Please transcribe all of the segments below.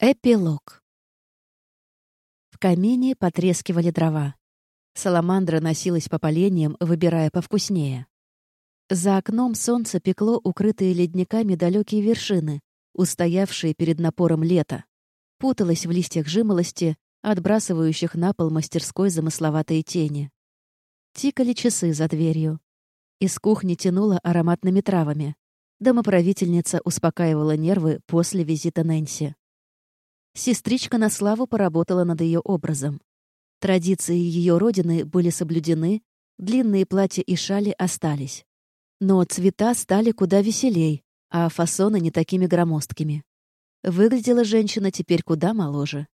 Эпилог. В камине потрескивали дрова. Саламандра носилась по поленьям, выбирая повкуснее. За окном солнце пекло укрытые ледниками далекие вершины, устоявшие перед напором лета. Путалась в листьях жимолости, отбрасывающих на пол мастерской замысловатые тени. Тикали часы за дверью. Из кухни тянуло ароматными травами. Домоправительница успокаивала нервы после визита Нэнси. Сестричка на славу поработала над ее образом. Традиции ее родины были соблюдены, длинные платья и шали остались. Но цвета стали куда веселей, а фасоны не такими громоздкими. Выглядела женщина теперь куда моложе.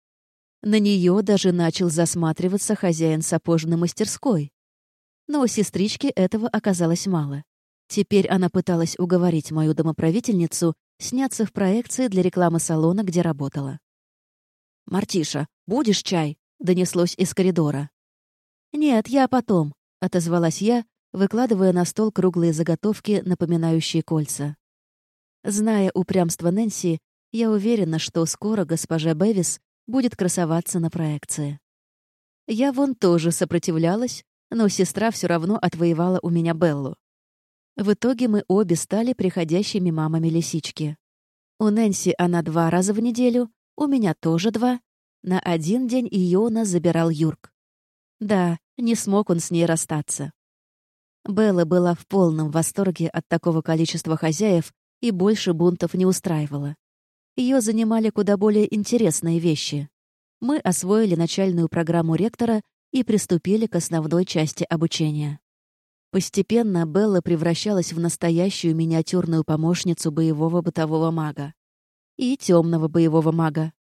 На нее даже начал засматриваться хозяин сапожной мастерской. Но у сестрички этого оказалось мало. Теперь она пыталась уговорить мою домоправительницу сняться в проекции для рекламы салона, где работала. «Мартиша, будешь чай?» — донеслось из коридора. «Нет, я потом», — отозвалась я, выкладывая на стол круглые заготовки, напоминающие кольца. Зная упрямство Нэнси, я уверена, что скоро госпожа Бэвис будет красоваться на проекции. Я вон тоже сопротивлялась, но сестра все равно отвоевала у меня Беллу. В итоге мы обе стали приходящими мамами лисички. У Нэнси она два раза в неделю, у меня тоже два. На один день нас забирал Юрк. Да, не смог он с ней расстаться. Белла была в полном восторге от такого количества хозяев и больше бунтов не устраивала. Ее занимали куда более интересные вещи. Мы освоили начальную программу ректора и приступили к основной части обучения. Постепенно Белла превращалась в настоящую миниатюрную помощницу боевого бытового мага и темного боевого мага.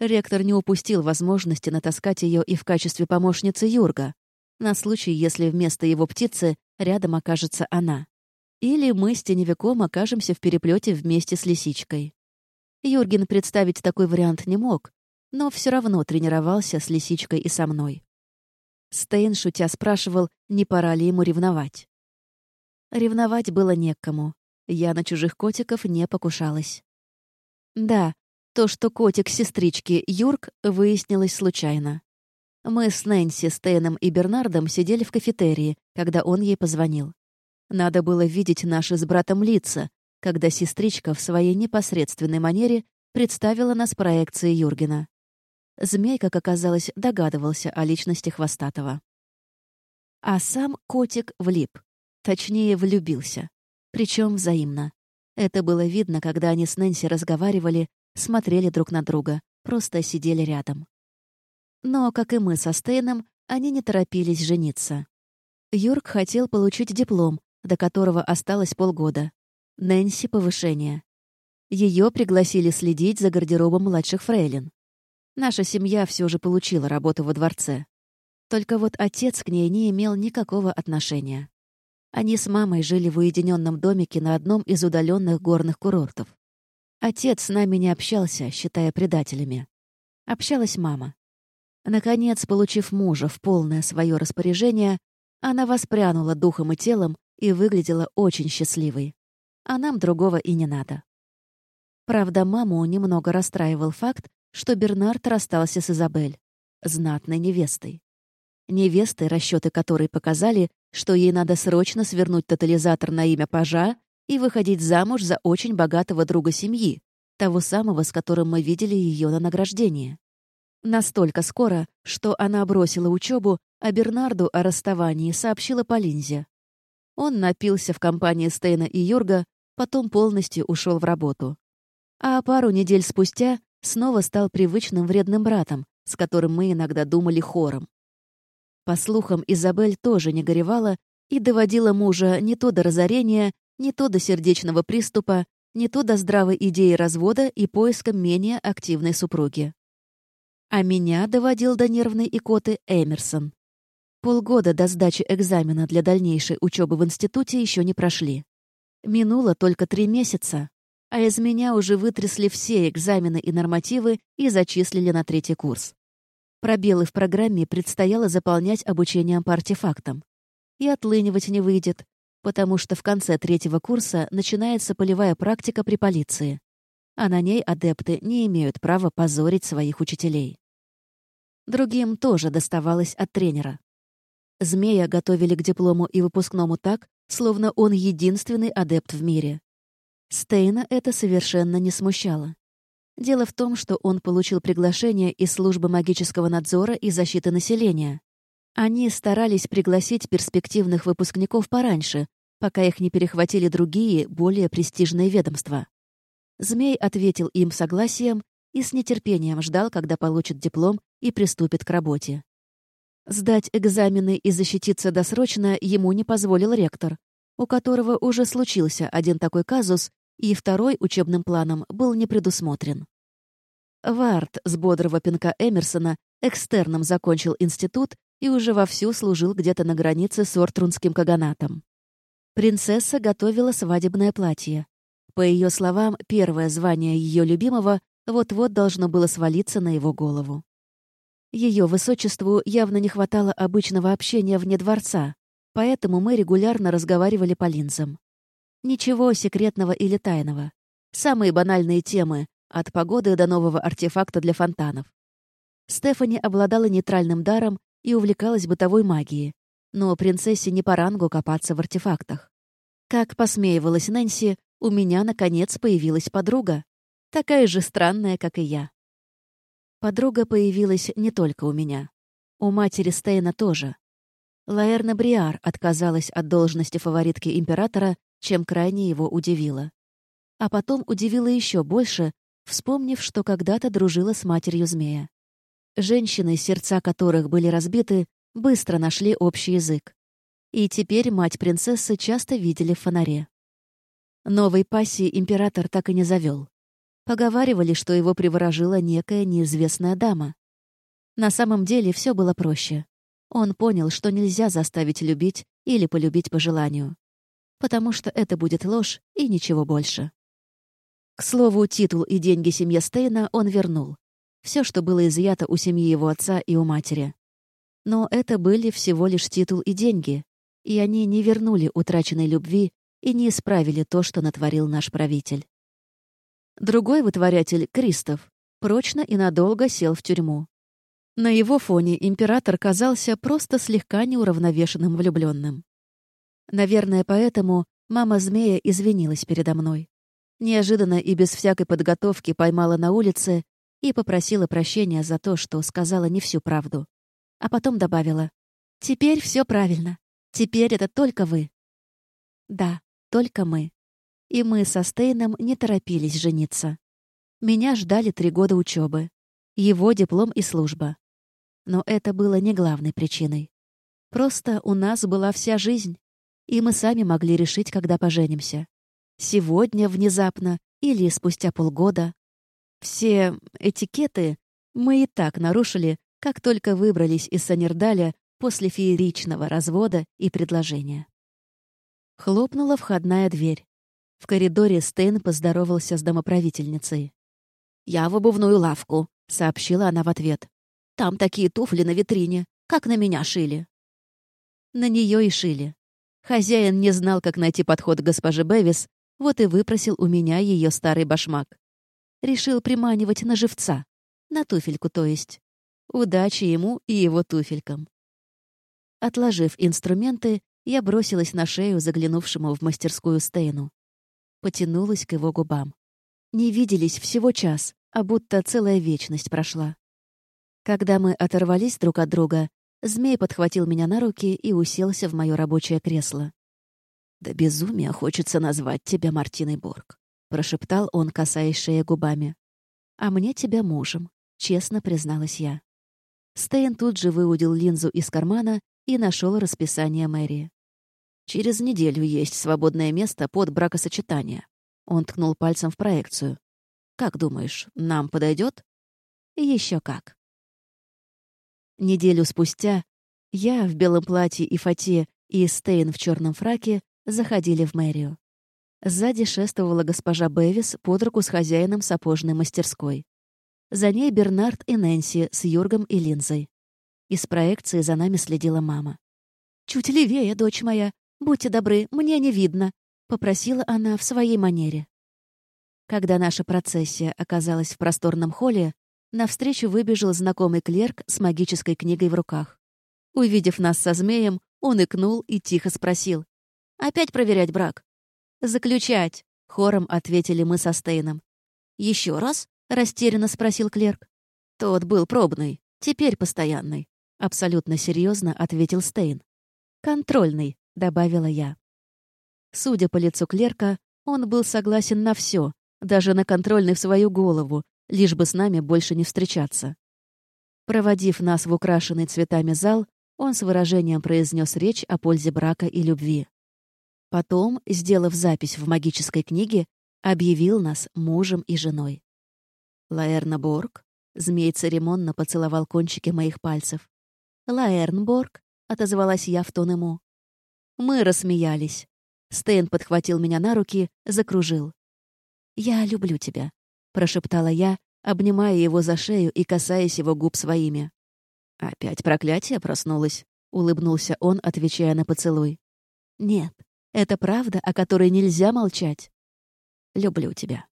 Ректор не упустил возможности натаскать ее и в качестве помощницы Юрга, на случай, если вместо его птицы рядом окажется она. Или мы с теневиком окажемся в переплете вместе с лисичкой. Юрген представить такой вариант не мог, но все равно тренировался с лисичкой и со мной. Стейн, шутя, спрашивал, не пора ли ему ревновать. Ревновать было некому. Я на чужих котиков не покушалась. Да, то, что котик сестрички Юрк, выяснилось случайно. Мы с Нэнси, Стейном и Бернардом сидели в кафетерии, когда он ей позвонил. Надо было видеть наши с братом лица, когда сестричка в своей непосредственной манере представила нас проекции Юргена. Змей, как оказалось, догадывался о личности Хвостатого. А сам котик влип. Точнее, влюбился. Причем взаимно. Это было видно, когда они с Нэнси разговаривали, смотрели друг на друга, просто сидели рядом. Но, как и мы со Стейном, они не торопились жениться. Юрк хотел получить диплом, до которого осталось полгода. Нэнси — повышение. Ее пригласили следить за гардеробом младших фрейлин. Наша семья все же получила работу во дворце. Только вот отец к ней не имел никакого отношения. Они с мамой жили в уединенном домике на одном из удаленных горных курортов. Отец с нами не общался, считая предателями. Общалась мама. Наконец, получив мужа в полное свое распоряжение, она воспрянула духом и телом и выглядела очень счастливой. А нам другого и не надо. Правда, маму немного расстраивал факт, что Бернард расстался с Изабель, знатной невестой. Невестой, расчеты которой показали, что ей надо срочно свернуть тотализатор на имя пажа и выходить замуж за очень богатого друга семьи, того самого, с которым мы видели ее на награждении. Настолько скоро, что она бросила учебу, а Бернарду о расставании сообщила по Линзе. Он напился в компании Стейна и Юрга, потом полностью ушел в работу. А пару недель спустя снова стал привычным вредным братом, с которым мы иногда думали хором. По слухам, Изабель тоже не горевала и доводила мужа не то до разорения, не то до сердечного приступа, не то до здравой идеи развода и поиска менее активной супруги. А меня доводил до нервной икоты Эмерсон. Полгода до сдачи экзамена для дальнейшей учебы в институте еще не прошли. Минуло только три месяца, а из меня уже вытрясли все экзамены и нормативы и зачислили на третий курс. Пробелы в программе предстояло заполнять обучением по артефактам. И отлынивать не выйдет, потому что в конце третьего курса начинается полевая практика при полиции. а на ней адепты не имеют права позорить своих учителей. Другим тоже доставалось от тренера. Змея готовили к диплому и выпускному так, словно он единственный адепт в мире. Стейна это совершенно не смущало. Дело в том, что он получил приглашение из службы магического надзора и защиты населения. Они старались пригласить перспективных выпускников пораньше, пока их не перехватили другие, более престижные ведомства. Змей ответил им согласием и с нетерпением ждал, когда получит диплом и приступит к работе. Сдать экзамены и защититься досрочно ему не позволил ректор, у которого уже случился один такой казус, и второй учебным планом был не предусмотрен. Варт с бодрого пинка Эмерсона экстерном закончил институт и уже вовсю служил где-то на границе с Ортрунским каганатом. Принцесса готовила свадебное платье. По ее словам, первое звание ее любимого вот-вот должно было свалиться на его голову. Ее высочеству явно не хватало обычного общения вне дворца, поэтому мы регулярно разговаривали по линзам. Ничего секретного или тайного. Самые банальные темы, от погоды до нового артефакта для фонтанов. Стефани обладала нейтральным даром и увлекалась бытовой магией, но принцессе не по рангу копаться в артефактах. Как посмеивалась Нэнси, у меня, наконец, появилась подруга. Такая же странная, как и я. Подруга появилась не только у меня. У матери Стейна тоже. Лаэрна Бриар отказалась от должности фаворитки императора чем крайне его удивило. А потом удивило еще больше, вспомнив, что когда-то дружила с матерью змея. Женщины, сердца которых были разбиты, быстро нашли общий язык. И теперь мать принцессы часто видели в фонаре. Новой пассии император так и не завел. Поговаривали, что его приворожила некая неизвестная дама. На самом деле все было проще. Он понял, что нельзя заставить любить или полюбить по желанию потому что это будет ложь и ничего больше. К слову, титул и деньги семье Стейна он вернул. Все, что было изъято у семьи его отца и у матери. Но это были всего лишь титул и деньги, и они не вернули утраченной любви и не исправили то, что натворил наш правитель. Другой вытворятель, Кристоф, прочно и надолго сел в тюрьму. На его фоне император казался просто слегка неуравновешенным влюбленным. Наверное, поэтому мама змея извинилась передо мной. Неожиданно и без всякой подготовки поймала на улице и попросила прощения за то, что сказала не всю правду. А потом добавила, «Теперь все правильно. Теперь это только вы». Да, только мы. И мы со Стейном не торопились жениться. Меня ждали три года учебы, его диплом и служба. Но это было не главной причиной. Просто у нас была вся жизнь, и мы сами могли решить, когда поженимся. Сегодня, внезапно, или спустя полгода. Все этикеты мы и так нарушили, как только выбрались из Санердаля после фееричного развода и предложения. Хлопнула входная дверь. В коридоре Стейн поздоровался с домоправительницей. «Я в обувную лавку», — сообщила она в ответ. «Там такие туфли на витрине, как на меня шили». На нее и шили. Хозяин не знал, как найти подход к госпоже Бевис, вот и выпросил у меня ее старый башмак. Решил приманивать на живца. На туфельку, то есть. Удачи ему и его туфелькам. Отложив инструменты, я бросилась на шею заглянувшему в мастерскую Стейну. Потянулась к его губам. Не виделись всего час, а будто целая вечность прошла. Когда мы оторвались друг от друга, Змей подхватил меня на руки и уселся в мое рабочее кресло. «Да безумия хочется назвать тебя Мартиной Борг», — прошептал он, касаясь шеи губами. «А мне тебя мужем», — честно призналась я. Стейн тут же выудил линзу из кармана и нашел расписание мэрии. «Через неделю есть свободное место под бракосочетание». Он ткнул пальцем в проекцию. «Как думаешь, нам подойдет?» Еще как. Неделю спустя я в белом платье и фате и Стейн в черном фраке заходили в мэрию. Сзади шествовала госпожа Бэвис под руку с хозяином сапожной мастерской. За ней Бернард и Нэнси с Юргом и Линзой. Из проекции за нами следила мама. «Чуть левее, дочь моя. Будьте добры, мне не видно», — попросила она в своей манере. Когда наша процессия оказалась в просторном холле, навстречу выбежал знакомый клерк с магической книгой в руках. Увидев нас со змеем, он икнул и тихо спросил. «Опять проверять брак?» «Заключать», — хором ответили мы со Стейном. «Еще раз?» — растерянно спросил клерк. «Тот был пробный, теперь постоянный», — абсолютно серьезно ответил Стейн. «Контрольный», — добавила я. Судя по лицу клерка, он был согласен на все, даже на контрольный в свою голову, лишь бы с нами больше не встречаться. Проводив нас в украшенный цветами зал, он с выражением произнес речь о пользе брака и любви. Потом, сделав запись в магической книге, объявил нас мужем и женой. Лаэрнаборг, змей церемонно поцеловал кончики моих пальцев. Лаэрнборг, отозвалась я в тон ему. Мы рассмеялись. Стейн подхватил меня на руки, закружил. «Я люблю тебя», — прошептала я, обнимая его за шею и касаясь его губ своими. «Опять проклятие проснулось», — улыбнулся он, отвечая на поцелуй. «Нет, это правда, о которой нельзя молчать. Люблю тебя».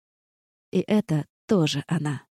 И это тоже она.